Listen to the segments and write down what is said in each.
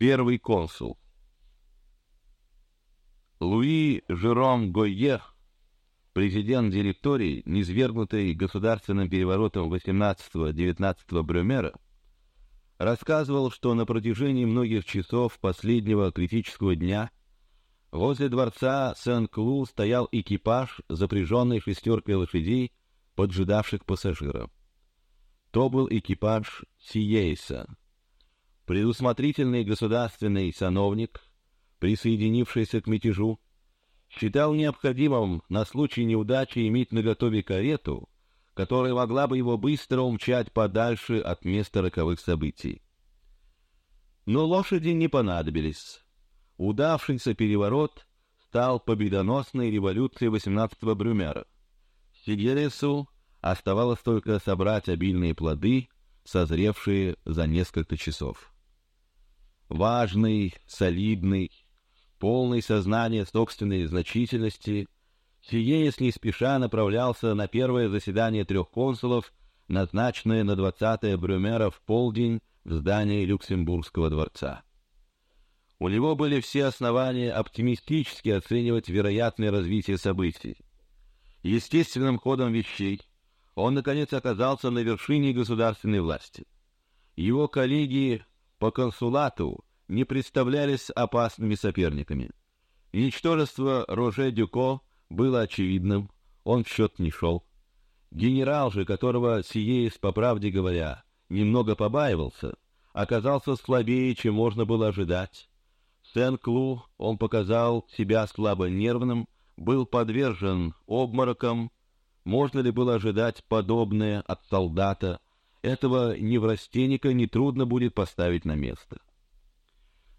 Первый консул. Луи Жером Гойе, президент директории, низвергнутый государственным переворотом 18-19 Брюмера, рассказывал, что на протяжении многих часов последнего критического дня возле дворца Сен-Клу стоял экипаж, запряженный шестеркой лошадей, поджидавших пассажиров. То был экипаж Сиейса, Предусмотрительный государственный сановник, присоединившийся к мятежу, считал необходимым на случай неудачи иметь наготове карету, которая могла бы его быстро умчать подальше от места роковых событий. Но лошади не понадобились. Удавшийся переворот стал победоносной революцией 18-го Брюмера. Сигересу оставалось только собрать обильные плоды, созревшие за несколько часов важный, солидный, полный сознания собственной значительности, Сиеес не спеша направлялся на первое заседание трех консулов, назначенное на 20 Брюмера в полдень в здании Люксембургского дворца. У него были все основания оптимистически оценивать вероятное развитие событий. Естественным ходом вещей он наконец оказался на вершине государственной власти. Его коллеги по консулату не представлялись опасными соперниками. Ничтожество Роже Дюко было очевидным, он в счет не шел. Генерал же, которого Сиеис, по правде говоря, немного побаивался, оказался слабее, чем можно было ожидать. Сен-Клу он показал себя слабо нервным, был подвержен обморокам. Можно ли было ожидать подобное от солдата, этого неврастенника нетрудно будет поставить на место.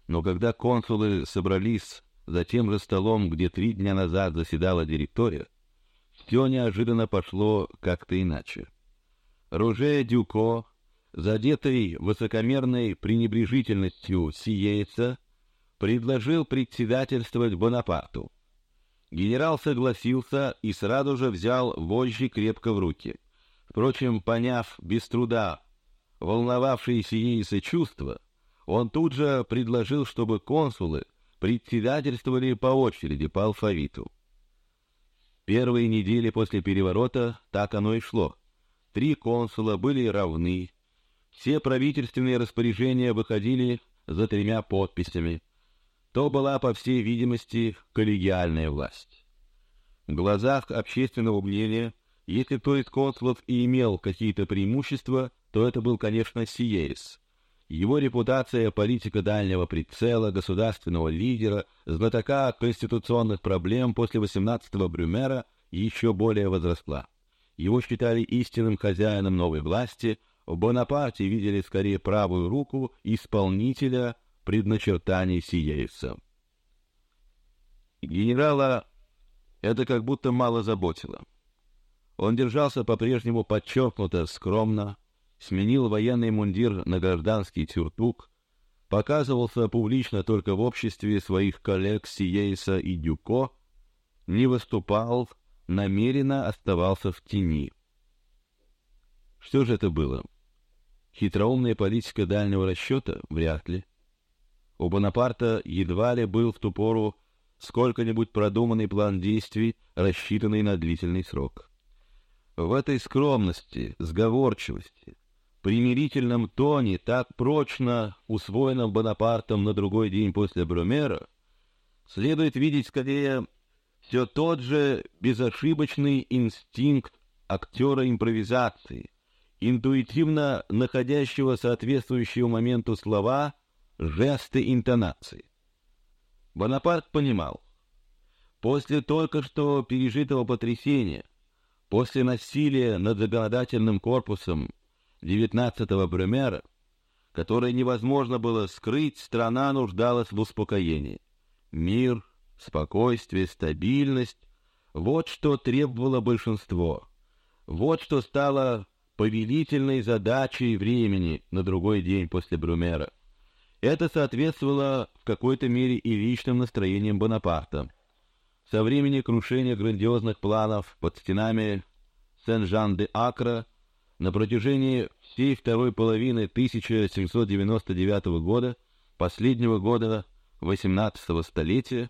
Но когда консулы собрались за тем же столом, где три дня назад заседала директория, все неожиданно пошло как-то иначе. Руже Дюко, задетый высокомерной пренебрежительностью сиейца, предложил председательствовать Бонапарту. Генерал согласился и сразу же взял вожжи крепко в руки. Впрочем, поняв без труда волновавшие Синиса чувства, он тут же предложил, чтобы консулы председательствовали по очереди по алфавиту. Первые недели после переворота так оно и шло. Три консула были равны. Все правительственные распоряжения выходили за тремя подписями. То была, по всей видимости, коллегиальная власть. В глазах общественного мнения если кто из консулов и имел какие-то преимущества, то это был, конечно, Сиерис. Его репутация политика дальнего прицела, государственного лидера, знатока конституционных проблем после 18-го Брюмера еще более возросла. Его считали истинным хозяином новой власти. В Бонапарте видели скорее правую руку исполнителя предначертаний Сиериса. Генерала это как будто мало заботило. Он держался по-прежнему подчеркнуто скромно, сменил военный мундир на гражданский тюртук, показывался публично только в обществе своих коллег Сиейса и Дюко, не выступал, намеренно оставался в тени. Что же это было? Хитроумная политика дальнего расчета? Вряд ли. У Бонапарта едва ли был в ту пору сколько-нибудь продуманный план действий, рассчитанный на длительный срок. В этой скромности, сговорчивости, примирительном тоне, так прочно усвоенном Бонапартом на другой день после Брюмера, следует видеть скорее все тот же безошибочный инстинкт актера импровизации, интуитивно находящего соответствующего моменту слова, жесты, интонации. Бонапарт понимал, после только что пережитого потрясения После насилия над законодательным корпусом 19-го Брюмера, которое невозможно было скрыть, страна нуждалась в успокоении. Мир, спокойствие, стабильность — вот что требовало большинство. Вот что стало повелительной задачей времени на другой день после Брюмера. Это соответствовало в какой-то мере и личным настроениям Бонапарта. Со времени крушения грандиозных планов под стенами Сен-Жан-де-Акра на протяжении всей второй половины 1799 года последнего года XVIII столетия,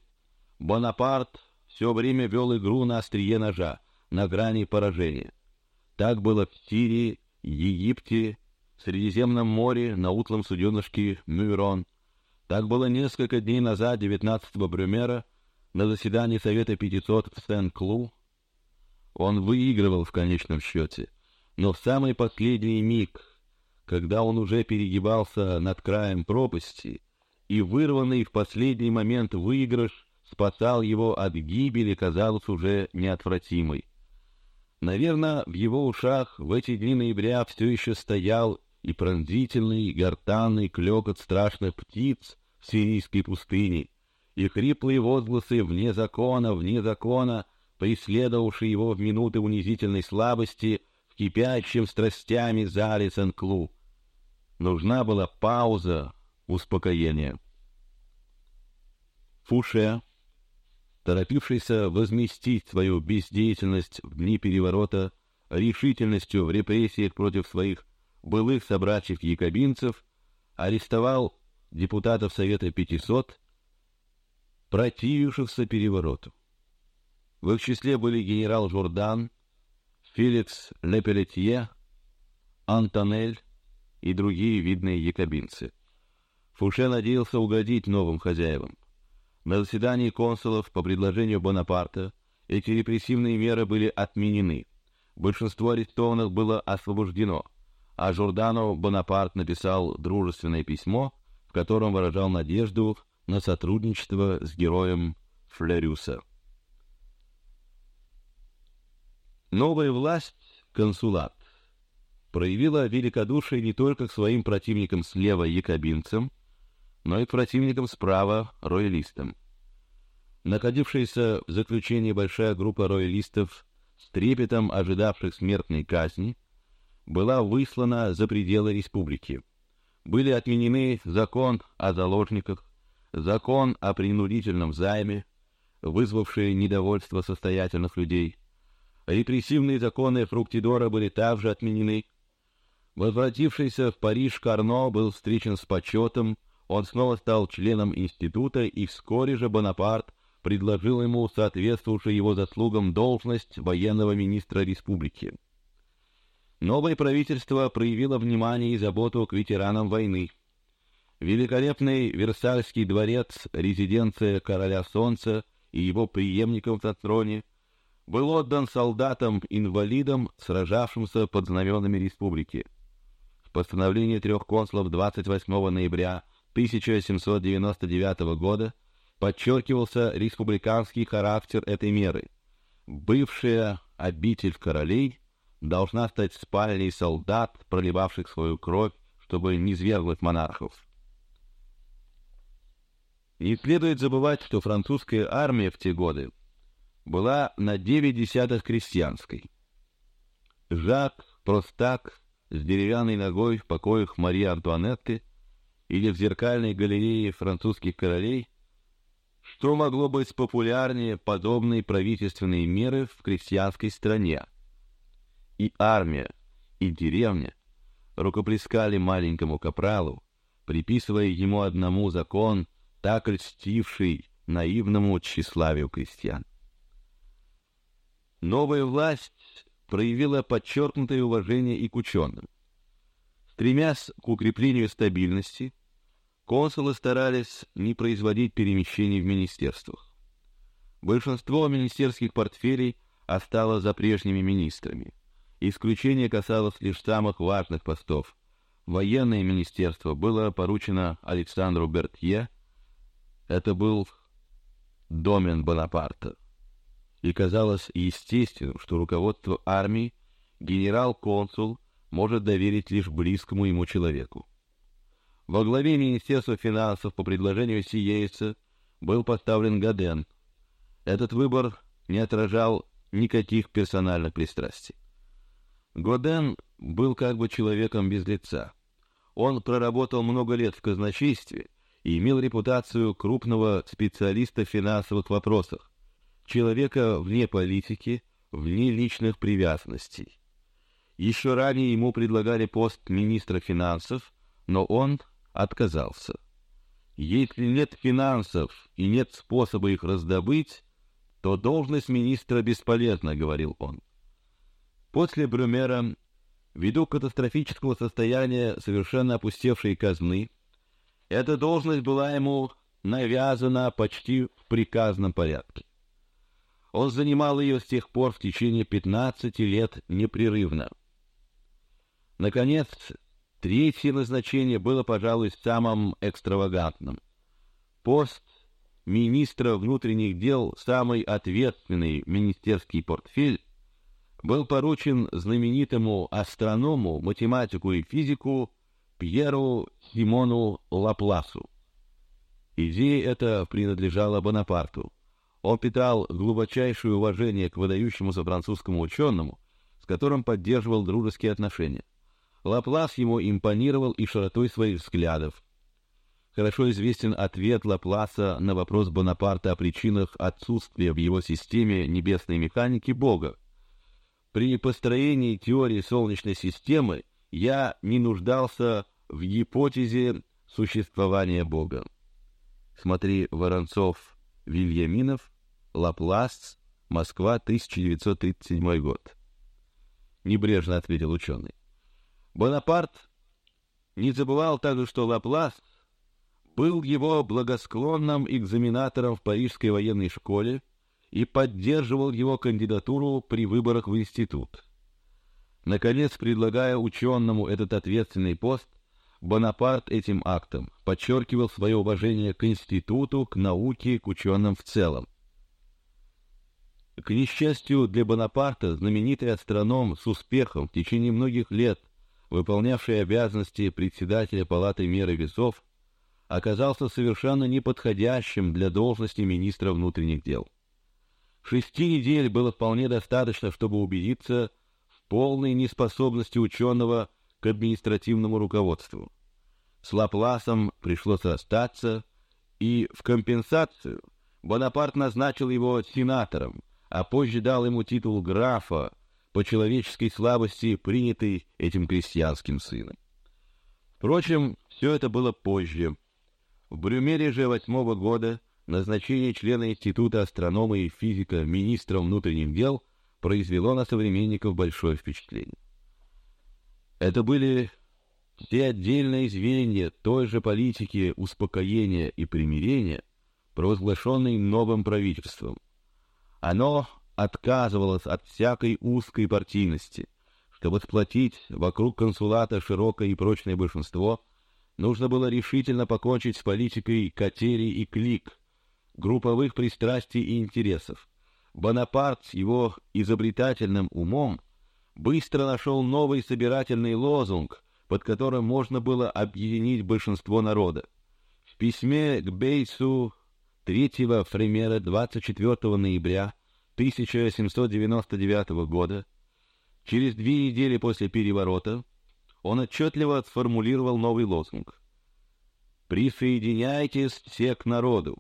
Бонапарт все время вел игру на острие ножа, на грани поражения. Так было в Сирии, Египте, Средиземном море, на утлом суденышке Мюрон. Так было несколько дней назад, 19 Брюмера, на заседании Совета 500 в Сен-Клу. Он выигрывал в конечном счете, но в самый последний миг, когда он уже перегибался над краем пропасти, и вырванный в последний момент выигрыш спасал его от гибели, казалось уже неотвратимой. Наверное, в его ушах в эти дни ноября все еще стоял и пронзительный, гортанный клёкот страшных птиц в сирийской пустыне, и хриплые возгласы вне закона, вне закона, преследовавшие его в минуты унизительной слабости в кипящем страстями зале Сен-Клу. Нужна была пауза, успокоение. Фуше торопившийся возместить свою бездеятельность в дни переворота решительностью в репрессиях против своих былых собратьев-якобинцев, арестовал депутатов Совета 500, противившихся перевороту. В их числе были генерал Журдан, Феликс Лепелетье, Антонель и другие видные якобинцы. Фуше надеялся угодить новым хозяевам. На заседании консулов по предложению Бонапарта эти репрессивные меры были отменены. Большинство арестованных было освобождено, а Жордану Бонапарт написал дружественное письмо, в котором выражал надежду на сотрудничество с героем Флерюса. Новая власть, консулат, проявила великодушие не только к своим противникам слева якобинцам, но и противникам справа роялистам. Находившаяся в заключении большая группа роялистов с трепетом ожидавших смертной казни была выслана за пределы республики. Были отменены закон о заложниках, закон о принудительном займе, вызвавшие недовольство состоятельных людей. Репрессивные законы Фруктидора были также отменены. Возвратившийся в Париж Карно был встречен с почетом он снова стал членом института, и вскоре же Бонапарт предложил ему соответствующую его заслугам должность военного министра республики. Новое правительство проявило внимание и заботу к ветеранам войны. Великолепный Версальский дворец, резиденция короля Солнца и его преемников на троне, был отдан солдатам-инвалидам, сражавшимся под знаменами республики. В постановлении трех консулов 28 ноября 1799 года подчеркивался республиканский характер этой меры. Бывшая обитель королей должна стать спальней солдат, проливавших свою кровь, чтобы не свергнуть монархов. Не следует забывать, что французская армия в те годы была на девять десятых крестьянской. Жак Простак с деревянной ногой в покоях Марии Антуанетты или в зеркальной галерее французских королей, что могло быть популярнее подобной правительственной меры в крестьянской стране? И армия, и деревня рукоплескали маленькому капралу, приписывая ему одному закон, так льстивший наивному тщеславию крестьян. Новая власть проявила подчеркнутое уважение и к ученым. Стремясь к укреплению стабильности, Консулы старались не производить перемещений в министерствах. Большинство министерских портфелей осталось за прежними министрами. Исключение касалось лишь самых важных постов. Военное министерство было поручено Александру Бертье. Это был домен Бонапарта. И казалось естественным, что руководство армии генерал-консул может доверить лишь близкому ему человеку. Во главе Министерства финансов по предложению Сиейца был поставлен Гаден. Этот выбор не отражал никаких персональных пристрастий. Годен был как бы человеком без лица. Он проработал много лет в казначействе и имел репутацию крупного специалиста в финансовых вопросах, человека вне политики, вне личных привязанностей. Еще ранее ему предлагали пост министра финансов, но он отказался. Если нет финансов и нет способа их раздобыть, то должность министра бесполезна, говорил он. После Брюмера, ввиду катастрофического состояния совершенно опустевшей казны, эта должность была ему навязана почти в приказном порядке. Он занимал ее с тех пор в течение пятнадцати лет непрерывно. Наконец, третье назначение было, пожалуй, самым экстравагантным. Пост министра внутренних дел, самый ответственный министерский портфель, был поручен знаменитому астроному, математику и физику Пьеру Симону Лапласу. Идея эта принадлежала Бонапарту. Он питал глубочайшее уважение к выдающемуся французскому ученому, с которым поддерживал дружеские отношения. Лаплас ему импонировал и широтой своих взглядов. Хорошо известен ответ Лапласа на вопрос Бонапарта о причинах отсутствия в его системе небесной механики Бога. При построении теории Солнечной системы я не нуждался в гипотезе существования Бога. Смотри Воронцов, Вильяминов, Лаплас, Москва, 1937 год. Небрежно ответил ученый. Бонапарт не забывал также, что Лаплас был его благосклонным экзаменатором в Парижской военной школе и поддерживал его кандидатуру при выборах в институт. Наконец, предлагая ученому этот ответственный пост, Бонапарт этим актом подчеркивал свое уважение к институту, к науке, к ученым в целом. К несчастью для Бонапарта, знаменитый астроном с успехом в течение многих лет выполнявший обязанности председателя палаты меры весов, оказался совершенно неподходящим для должности министра внутренних дел. Шести недель было вполне достаточно, чтобы убедиться в полной неспособности ученого к административному руководству. С Лапласом пришлось расстаться, и в компенсацию Бонапарт назначил его сенатором, а позже дал ему титул графа по человеческой слабости, принятый этим крестьянским сыном. Впрочем, все это было позже. В Брюмере же восьмого года назначение члена Института астрономии и физика министром внутренних дел произвело на современников большое впечатление. Это были все отдельные звенья той же политики успокоения и примирения, провозглашенной новым правительством. Оно отказывалось от всякой узкой партийности. Чтобы сплотить вокруг консулата широкое и прочное большинство, нужно было решительно покончить с политикой катерий и клик, групповых пристрастий и интересов. Бонапарт с его изобретательным умом быстро нашел новый собирательный лозунг, под которым можно было объединить большинство народа. В письме к Бейсу 3 Фремера 24 ноября 1799 года, через две недели после переворота, он отчетливо сформулировал новый лозунг: "Присоединяйтесь все к народу.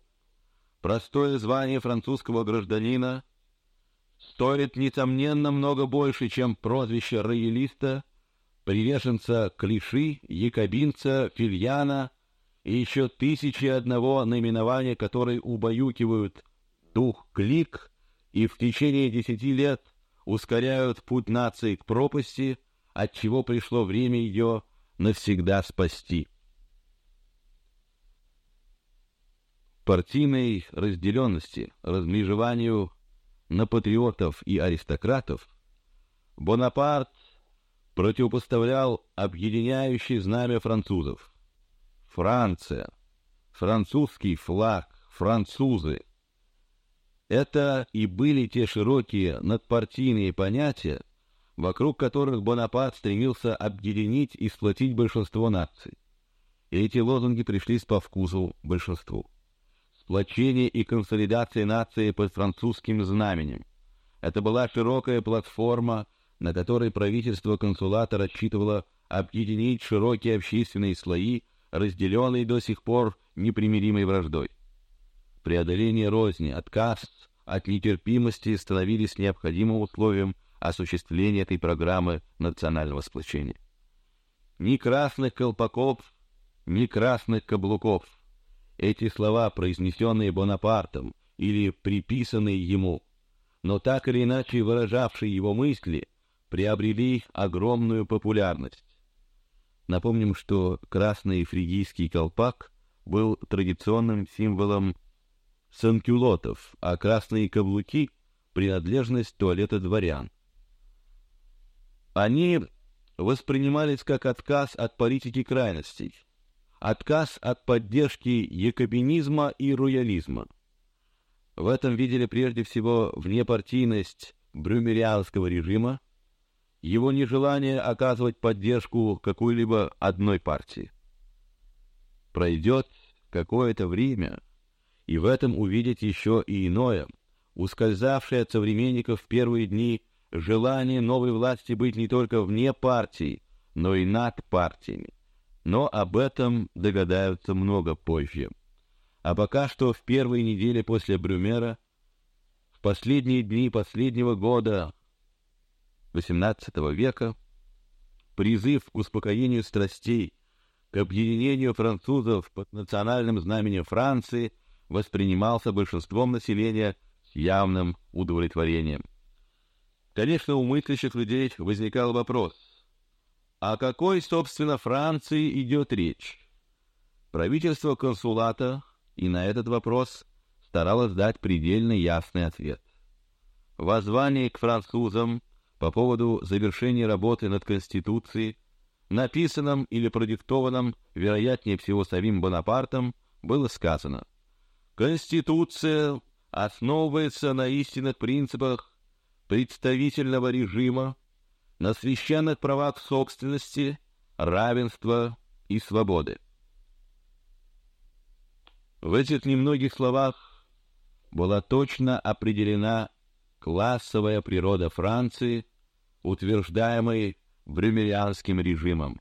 Простое звание французского гражданина стоит несомненно много больше, чем прозвище роялиста, приверженца клиши, якобинца, фильяна и еще тысячи одного наименования, которые убаюкивают дух клик и в течение десяти лет ускоряют путь нации к пропасти, от чего пришло время ее навсегда спасти. Партийной разделенности, размежеванию на патриотов и аристократов Бонапарт противопоставлял объединяющий знамя французов. Франция, французский флаг, французы — это и были те широкие надпартийные понятия, вокруг которых Бонапарт стремился объединить и сплотить большинство наций. И эти лозунги пришлись по вкусу большинству. Сплочение и консолидация нации под французским знаменем. Это была широкая платформа, на которой правительство консулата рассчитывало объединить широкие общественные слои, разделенные до сих пор непримиримой враждой преодоление розни, отказ от нетерпимости становились необходимым условием осуществления этой программы национального сплочения. Ни красных колпаков, ни красных каблуков. Эти слова, произнесенные Бонапартом или приписанные ему, но так или иначе выражавшие его мысли, приобрели огромную популярность. Напомним, что красный фригийский колпак был традиционным символом санкюлотов, а красные каблуки — принадлежность туалета дворян. Они воспринимались как отказ от политики крайностей, отказ от поддержки якобинизма и роялизма. В этом видели прежде всего внепартийность брюмерианского режима, его нежелание оказывать поддержку какой-либо одной партии. Пройдет какое-то время, и в этом увидеть еще и иное, ускользавшее от современников в первые дни желание новой власти быть не только вне партии, но и над партиями. Но об этом догадаются много позже. А пока что в первые недели после Брюмера, в последние дни последнего года XVIII века, призыв к успокоению страстей, к объединению французов под национальным знаменем Франции воспринимался большинством населения с явным удовлетворением. Конечно, у мыслящих людей возникал вопрос: о какой, собственно, Франции идет речь? Правительство консулата и на этот вопрос старалось дать предельно ясный ответ. Воззвание к французам по поводу завершения работы над конституцией, написанном или продиктованном, вероятнее всего, самим Бонапартом, было сказано: Конституция основывается на истинных принципах представительного режима на священных правах собственности, равенства и свободы. В этих немногих словах была точно определена классовая природа Франции, утверждаемой брюмерианским режимом.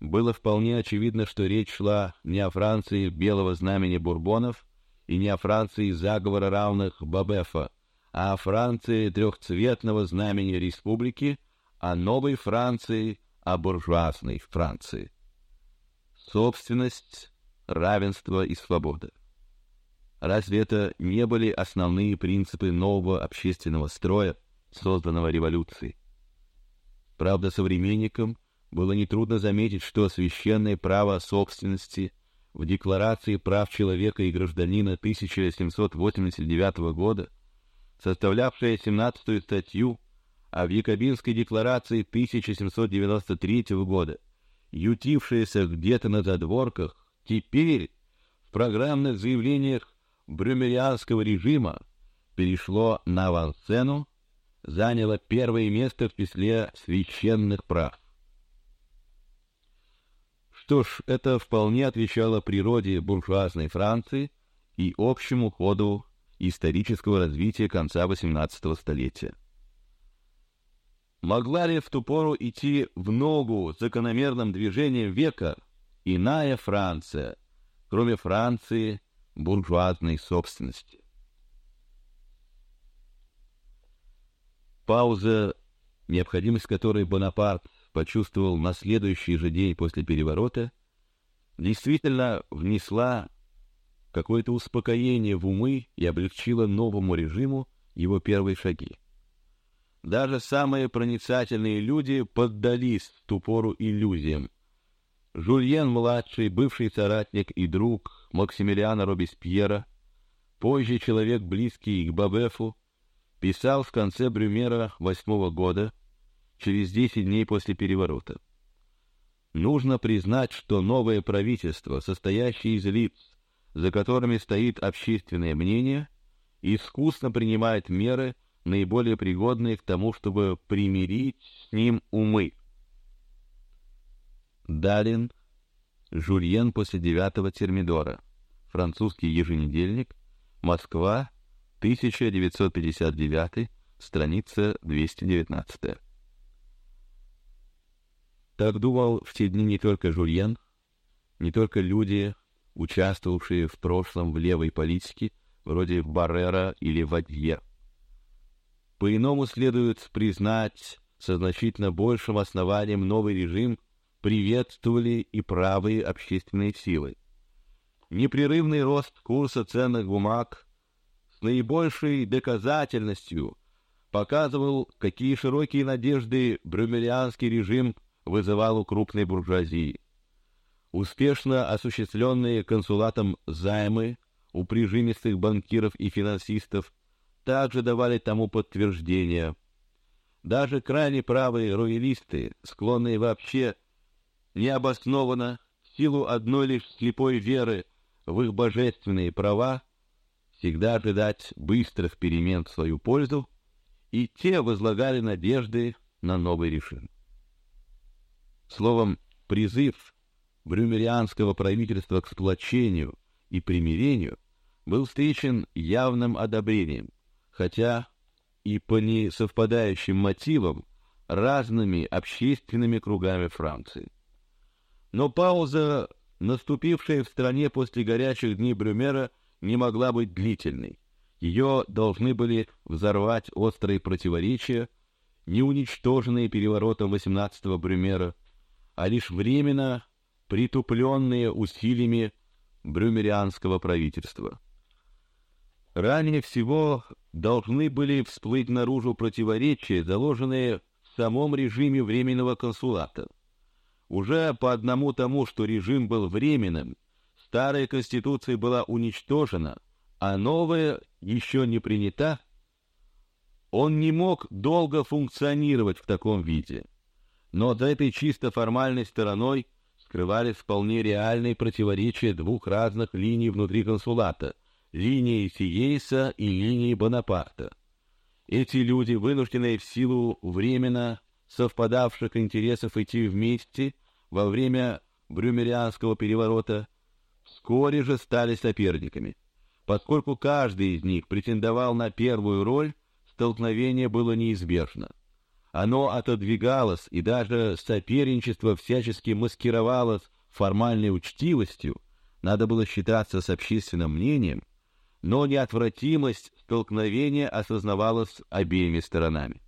Было вполне очевидно, что речь шла не о Франции белого знамени бурбонов и не о Франции заговора равных Бабефа, а о Франции трехцветного знамени республики, о новой Франции, о буржуазной Франции. Собственность, равенство и свобода. Разве это не были основные принципы нового общественного строя, созданного революцией? Правда, современникам было нетрудно заметить, что священное право собственности в Декларации прав человека и гражданина 1789 года составлявшая 17-ю статью, а в Якобинской декларации 1793 года, ютившаяся где-то на задворках, теперь в программных заявлениях брюмерианского режима перешло на авансцену, заняло первое место в числе священных прав. Что ж, это вполне отвечало природе буржуазной Франции и общему ходу исторического развития конца XVIII столетия. Могла ли в ту пору идти в ногу закономерным движением века иная Франция, кроме Франции буржуазной собственности? Пауза, необходимость которой Бонапарт почувствовал на следующий же день после переворота, действительно внесла какое-то успокоение в умы и облегчило новому режиму его первые шаги. Даже самые проницательные люди поддались в ту пору иллюзиям. Жульен младший, бывший соратник и друг Максимилиана Робеспьера, позже человек близкий к Бабефу, писал в конце Брюмера восьмого года, через десять дней после переворота. Нужно признать, что новое правительство, состоящее из лиц, за которыми стоит общественное мнение, искусно принимает меры, наиболее пригодные к тому, чтобы примирить с ним умы. Далин, Жульен после девятого термидора, французский еженедельник, Москва, 1959, страница 219. Так думал в те дни не только Жульен, не только люди, участвовавшие в прошлом в левой политике, вроде Баррера или Вадье. По-иному следует признать, со значительно большим основанием новый режим приветствовали и правые общественные силы. непрерывный рост курса ценных бумаг с наибольшей доказательностью показывал, какие широкие надежды брюмерианский режим вызывал у крупной буржуазии. Успешно осуществленные консулатом займы у прижимистых банкиров и финансистов также давали тому подтверждение. Даже крайне правые роялисты, склонные вообще необоснованно в силу одной лишь слепой веры в их божественные права, всегда ожидать быстрых перемен в свою пользу, и те возлагали надежды на новый режим. Словом, призыв брюмерианского правительства к сплочению и примирению был встречен явным одобрением, хотя и по несовпадающим мотивам разными общественными кругами Франции. Но пауза, наступившая в стране после горячих дней Брюмера, не могла быть длительной. Ее должны были взорвать острые противоречия, не уничтоженные переворотом 18-го Брюмера, а лишь временно притупленные усилиями брюмерианского правительства. Ранее всего должны были всплыть наружу противоречия, заложенные в самом режиме временного консулата. Уже по одному тому, что режим был временным, старая конституция была уничтожена, а новая еще не принята, он не мог долго функционировать в таком виде. Но за этой чисто формальной стороной скрывались вполне реальные противоречия двух разных линий внутри консулата — линии Сиейса и линии Бонапарта. Эти люди, вынужденные в силу временно совпадавших интересов идти вместе во время брюмерианского переворота, вскоре же стали соперниками. Поскольку каждый из них претендовал на первую роль, столкновение было неизбежно. Оно отодвигалось, и даже соперничество всячески маскировалось формальной учтивостью, надо было считаться с общественным мнением, но неотвратимость столкновения осознавалась обеими сторонами.